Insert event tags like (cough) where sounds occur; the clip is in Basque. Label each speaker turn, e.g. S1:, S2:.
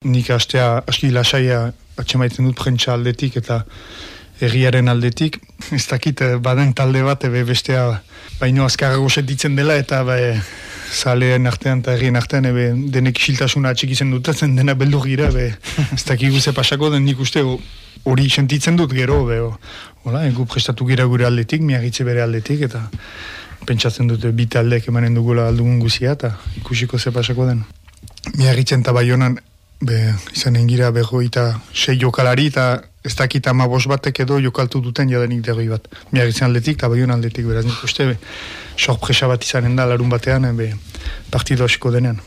S1: Nik astea aski lasaia atxemaitzen dut prentsa aldetik eta egiaren aldetik. (laughs) Ez dakit eh, baden talde bat, ebe bestea baino azkarrago setitzen dela eta be, zaleen artean eta egien artean ebe denek isiltasuna atxikitzen dutatzen dena beldur gira, be, (laughs) ez dakik guze pasako den nik uste hori sentitzen dut gero, be, hola, egu prestatu gira gure aldetik, miagitze bere aldetik, eta pentsatzen dute bi taldeek emanen dugula aldugun guzia, eta ikusiko ze pasako den. Miagitzen eta baionan, be, izan engira bego eta sei jokalari, eta ez dakit ama bos batek edo jokaltu duten jadenik degoi bat. Miagitzen aldetik eta baion aldetik, beraz nik uste, be, sorpresa bat izanen da larun batean, be, partido denean.